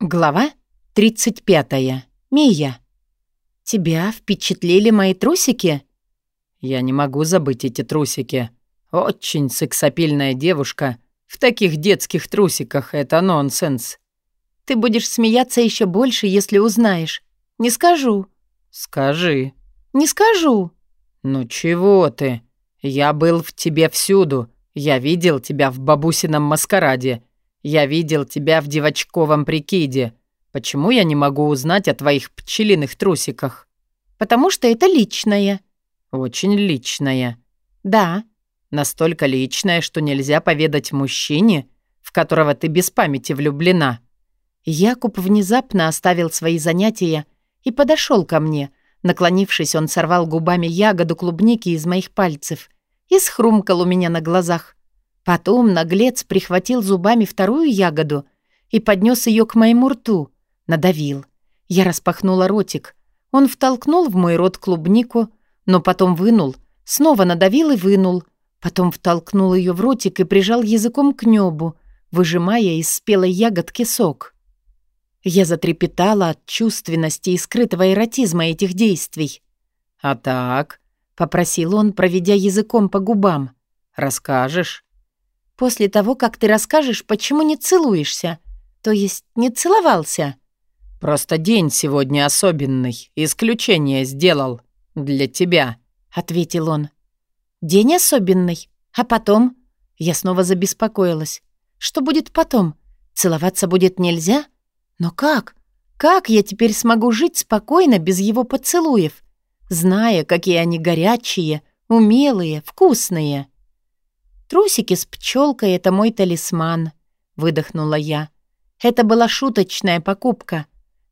Глава 35. Мия. «Тебя впечатлили мои трусики?» «Я не могу забыть эти трусики. Очень сексапильная девушка. В таких детских трусиках это нонсенс». «Ты будешь смеяться еще больше, если узнаешь. Не скажу». «Скажи». «Не скажу». «Ну чего ты? Я был в тебе всюду. Я видел тебя в бабусином маскараде. Я видел тебя в девочковом прикиде. Почему я не могу узнать о твоих пчелиных трусиках? Потому что это личное. Очень личное. Да. Настолько личное, что нельзя поведать мужчине, в которого ты без памяти влюблена. Якуб внезапно оставил свои занятия и подошел ко мне. Наклонившись, он сорвал губами ягоду клубники из моих пальцев и схрумкал у меня на глазах. Потом наглец прихватил зубами вторую ягоду и поднес ее к моему рту. Надавил. Я распахнула ротик. Он втолкнул в мой рот клубнику, но потом вынул, снова надавил и вынул. Потом втолкнул ее в ротик и прижал языком к небу, выжимая из спелой ягодки сок. Я затрепетала от чувственности и скрытого эротизма этих действий. «А так?» — попросил он, проведя языком по губам. «Расскажешь?» После того, как ты расскажешь, почему не целуешься, то есть не целовался. Просто день сегодня особенный, исключение сделал для тебя, ответил он. День особенный, а потом? Я снова забеспокоилась. Что будет потом? Целоваться будет нельзя? Но как? Как я теперь смогу жить спокойно без его поцелуев, зная, какие они горячие, умелые, вкусные? «Трусики с пчелкой — это мой талисман», — выдохнула я. «Это была шуточная покупка.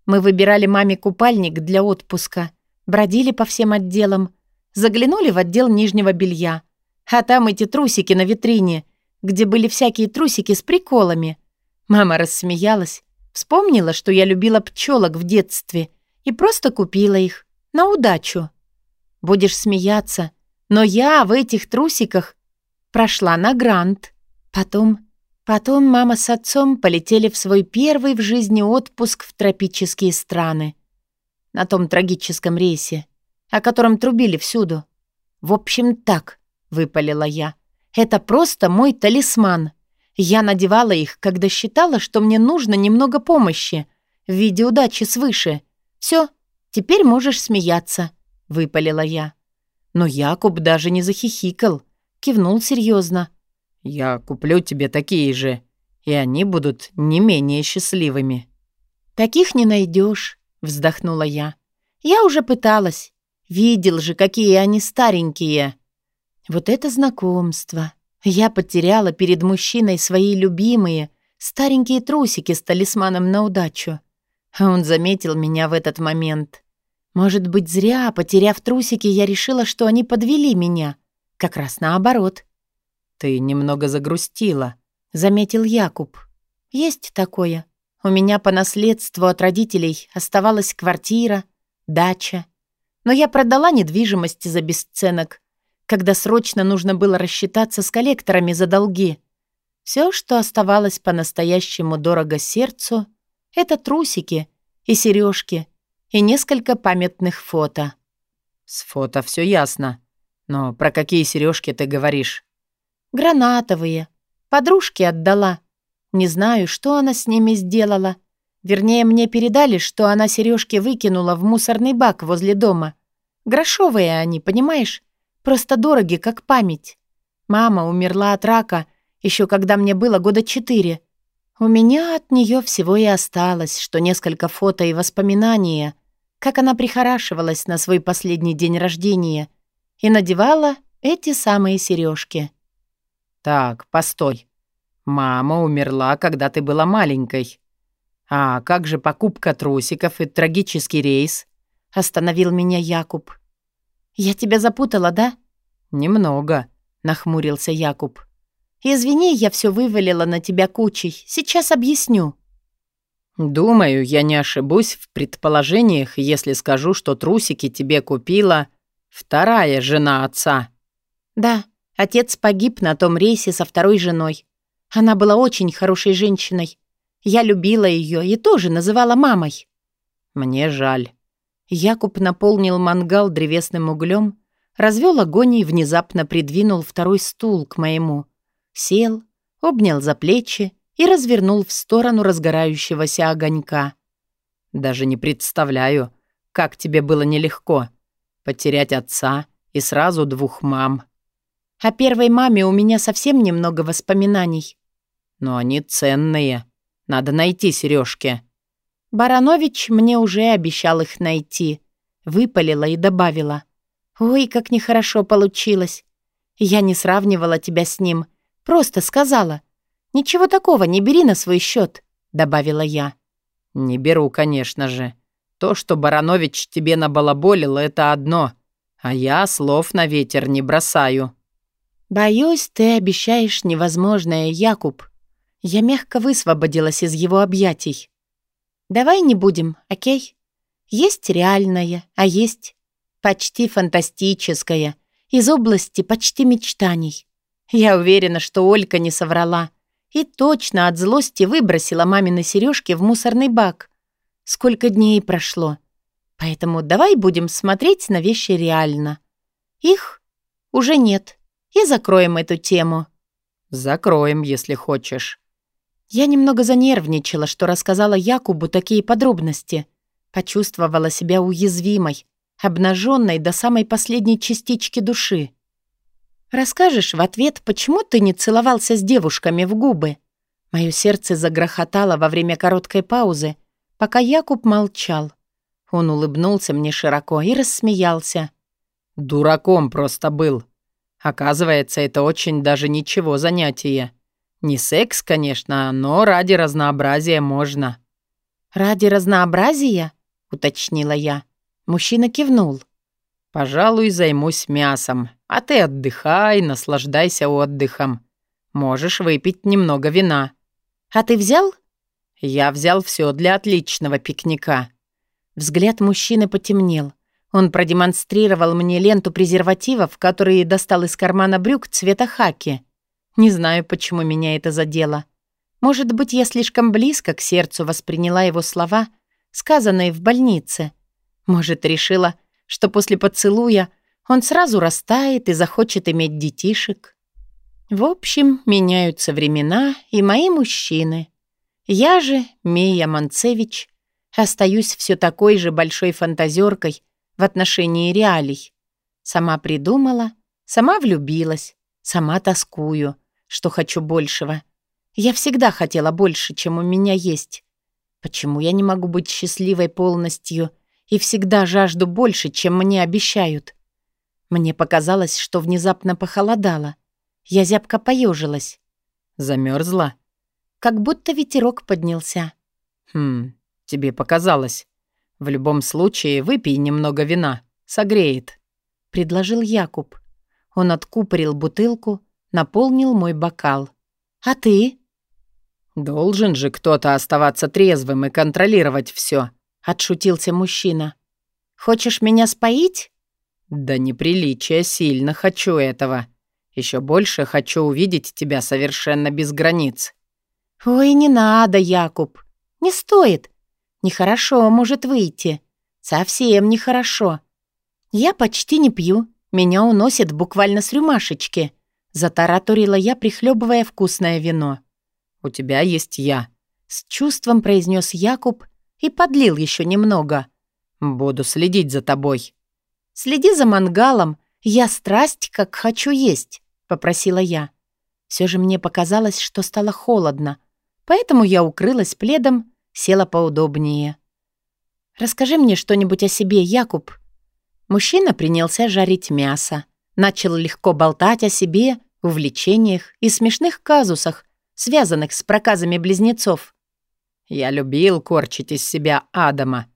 Мы выбирали маме купальник для отпуска, бродили по всем отделам, заглянули в отдел нижнего белья. А там эти трусики на витрине, где были всякие трусики с приколами. Мама рассмеялась, вспомнила, что я любила пчелок в детстве и просто купила их на удачу. Будешь смеяться, но я в этих трусиках прошла на грант. Потом... Потом мама с отцом полетели в свой первый в жизни отпуск в тропические страны. На том трагическом рейсе, о котором трубили всюду. В общем, так, выпалила я. Это просто мой талисман. Я надевала их, когда считала, что мне нужно немного помощи в виде удачи свыше. Все, теперь можешь смеяться, выпалила я. Но Якуб даже не захихикал кивнул серьезно. «Я куплю тебе такие же, и они будут не менее счастливыми». «Таких не найдешь, вздохнула я. «Я уже пыталась. Видел же, какие они старенькие». Вот это знакомство. Я потеряла перед мужчиной свои любимые, старенькие трусики с талисманом на удачу. А он заметил меня в этот момент. Может быть, зря, потеряв трусики, я решила, что они подвели меня — как раз наоборот. «Ты немного загрустила», — заметил Якуб. «Есть такое. У меня по наследству от родителей оставалась квартира, дача. Но я продала недвижимость за бесценок, когда срочно нужно было рассчитаться с коллекторами за долги. Все, что оставалось по-настоящему дорого сердцу, это трусики и сережки и несколько памятных фото. С фото все ясно. Но про какие сережки ты говоришь? Гранатовые. Подружке отдала. Не знаю, что она с ними сделала. Вернее, мне передали, что она сережки выкинула в мусорный бак возле дома. Грошовые они, понимаешь? Просто дороги, как память. Мама умерла от рака, еще когда мне было года четыре. У меня от нее всего и осталось, что несколько фото и воспоминания, как она прихорашивалась на свой последний день рождения — и надевала эти самые сережки. «Так, постой. Мама умерла, когда ты была маленькой. А как же покупка трусиков и трагический рейс?» Остановил меня Якуб. «Я тебя запутала, да?» «Немного», — нахмурился Якуб. «Извини, я все вывалила на тебя кучей. Сейчас объясню». «Думаю, я не ошибусь в предположениях, если скажу, что трусики тебе купила Вторая жена отца. Да, отец погиб на том рейсе со второй женой. Она была очень хорошей женщиной. Я любила ее и тоже называла мамой. Мне жаль. Якуб наполнил мангал древесным углем, развел огонь и внезапно придвинул второй стул к моему. Сел, обнял за плечи и развернул в сторону разгорающегося огонька. «Даже не представляю, как тебе было нелегко потерять отца и сразу двух мам». О первой маме у меня совсем немного воспоминаний. Но они ценные. Надо найти сережки. Баранович мне уже обещал их найти. Выпалила и добавила. «Ой, как нехорошо получилось. Я не сравнивала тебя с ним. Просто сказала. Ничего такого не бери на свой счет», — добавила я. «Не беру, конечно же. То, что Баранович тебе набалаболил, это одно. А я слов на ветер не бросаю». «Боюсь, ты обещаешь невозможное, Якуб». Я мягко высвободилась из его объятий. «Давай не будем, окей? Есть реальное, а есть почти фантастическое, из области почти мечтаний. Я уверена, что Олька не соврала и точно от злости выбросила мамины сережки в мусорный бак. Сколько дней прошло. Поэтому давай будем смотреть на вещи реально. Их уже нет и закроем эту тему». «Закроем, если хочешь». Я немного занервничала, что рассказала Якубу такие подробности. Почувствовала себя уязвимой, обнаженной до самой последней частички души. «Расскажешь в ответ, почему ты не целовался с девушками в губы?» Мое сердце загрохотало во время короткой паузы, пока Якуб молчал. Он улыбнулся мне широко и рассмеялся. «Дураком просто был», Оказывается, это очень даже ничего занятие. Не секс, конечно, но ради разнообразия можно. «Ради разнообразия?» — уточнила я. Мужчина кивнул. «Пожалуй, займусь мясом, а ты отдыхай, наслаждайся отдыхом. Можешь выпить немного вина». «А ты взял?» «Я взял все для отличного пикника». Взгляд мужчины потемнел. Он продемонстрировал мне ленту презервативов, которые достал из кармана брюк цвета хаки. Не знаю, почему меня это задело. Может быть, я слишком близко к сердцу восприняла его слова, сказанные в больнице. Может, решила, что после поцелуя он сразу растает и захочет иметь детишек. В общем, меняются времена и мои мужчины. Я же, Мия Манцевич, остаюсь все такой же большой фантазеркой, в отношении реалий. Сама придумала, сама влюбилась, сама тоскую, что хочу большего. Я всегда хотела больше, чем у меня есть. Почему я не могу быть счастливой полностью и всегда жажду больше, чем мне обещают? Мне показалось, что внезапно похолодало. Я зябко поежилась. Замерзла? Как будто ветерок поднялся. Хм, тебе показалось. В любом случае, выпей немного вина. Согреет», — предложил Якуб. Он откупорил бутылку, наполнил мой бокал. «А ты?» «Должен же кто-то оставаться трезвым и контролировать все, отшутился мужчина. «Хочешь меня споить?» «Да неприличие, сильно хочу этого. Еще больше хочу увидеть тебя совершенно без границ». «Ой, не надо, Якуб. Не стоит. Нехорошо может выйти. Совсем нехорошо. Я почти не пью. Меня уносит буквально с рюмашечки. Затараторила я, прихлебывая вкусное вино. «У тебя есть я», — с чувством произнес Якуб и подлил еще немного. «Буду следить за тобой». «Следи за мангалом. Я страсть, как хочу есть», — попросила я. Все же мне показалось, что стало холодно, поэтому я укрылась пледом села поудобнее. «Расскажи мне что-нибудь о себе, Якуб». Мужчина принялся жарить мясо. Начал легко болтать о себе, увлечениях и смешных казусах, связанных с проказами близнецов. «Я любил корчить из себя Адама.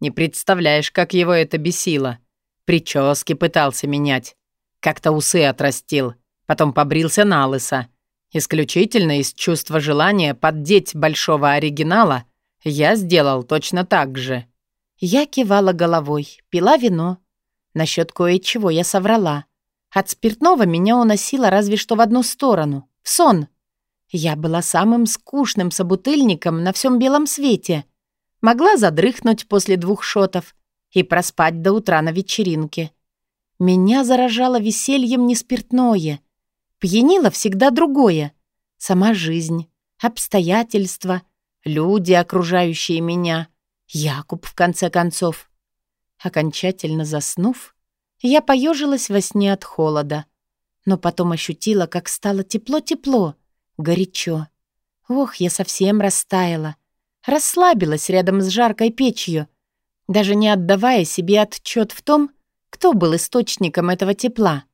Не представляешь, как его это бесило. Прически пытался менять. Как-то усы отрастил, потом побрился на лысо. Исключительно из чувства желания поддеть большого оригинала я сделал точно так же. Я кивала головой, пила вино. Насчет кое-чего я соврала. От спиртного меня уносило разве что в одну сторону, в сон. Я была самым скучным собутыльником на всем белом свете. Могла задрыхнуть после двух шотов и проспать до утра на вечеринке. Меня заражало весельем не спиртное. Пьянило всегда другое. Сама жизнь, обстоятельства, люди, окружающие меня. Якуб, в конце концов. Окончательно заснув, я поежилась во сне от холода. Но потом ощутила, как стало тепло-тепло, горячо. Ох, я совсем растаяла. Расслабилась рядом с жаркой печью, даже не отдавая себе отчет в том, кто был источником этого тепла?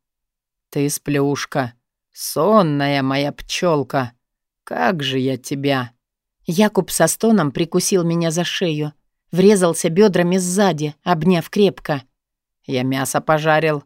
«Ты сплюшка, сонная моя пчелка. Как же я тебя!» Якуб со стоном прикусил меня за шею, врезался бедрами сзади, обняв крепко. «Я мясо пожарил.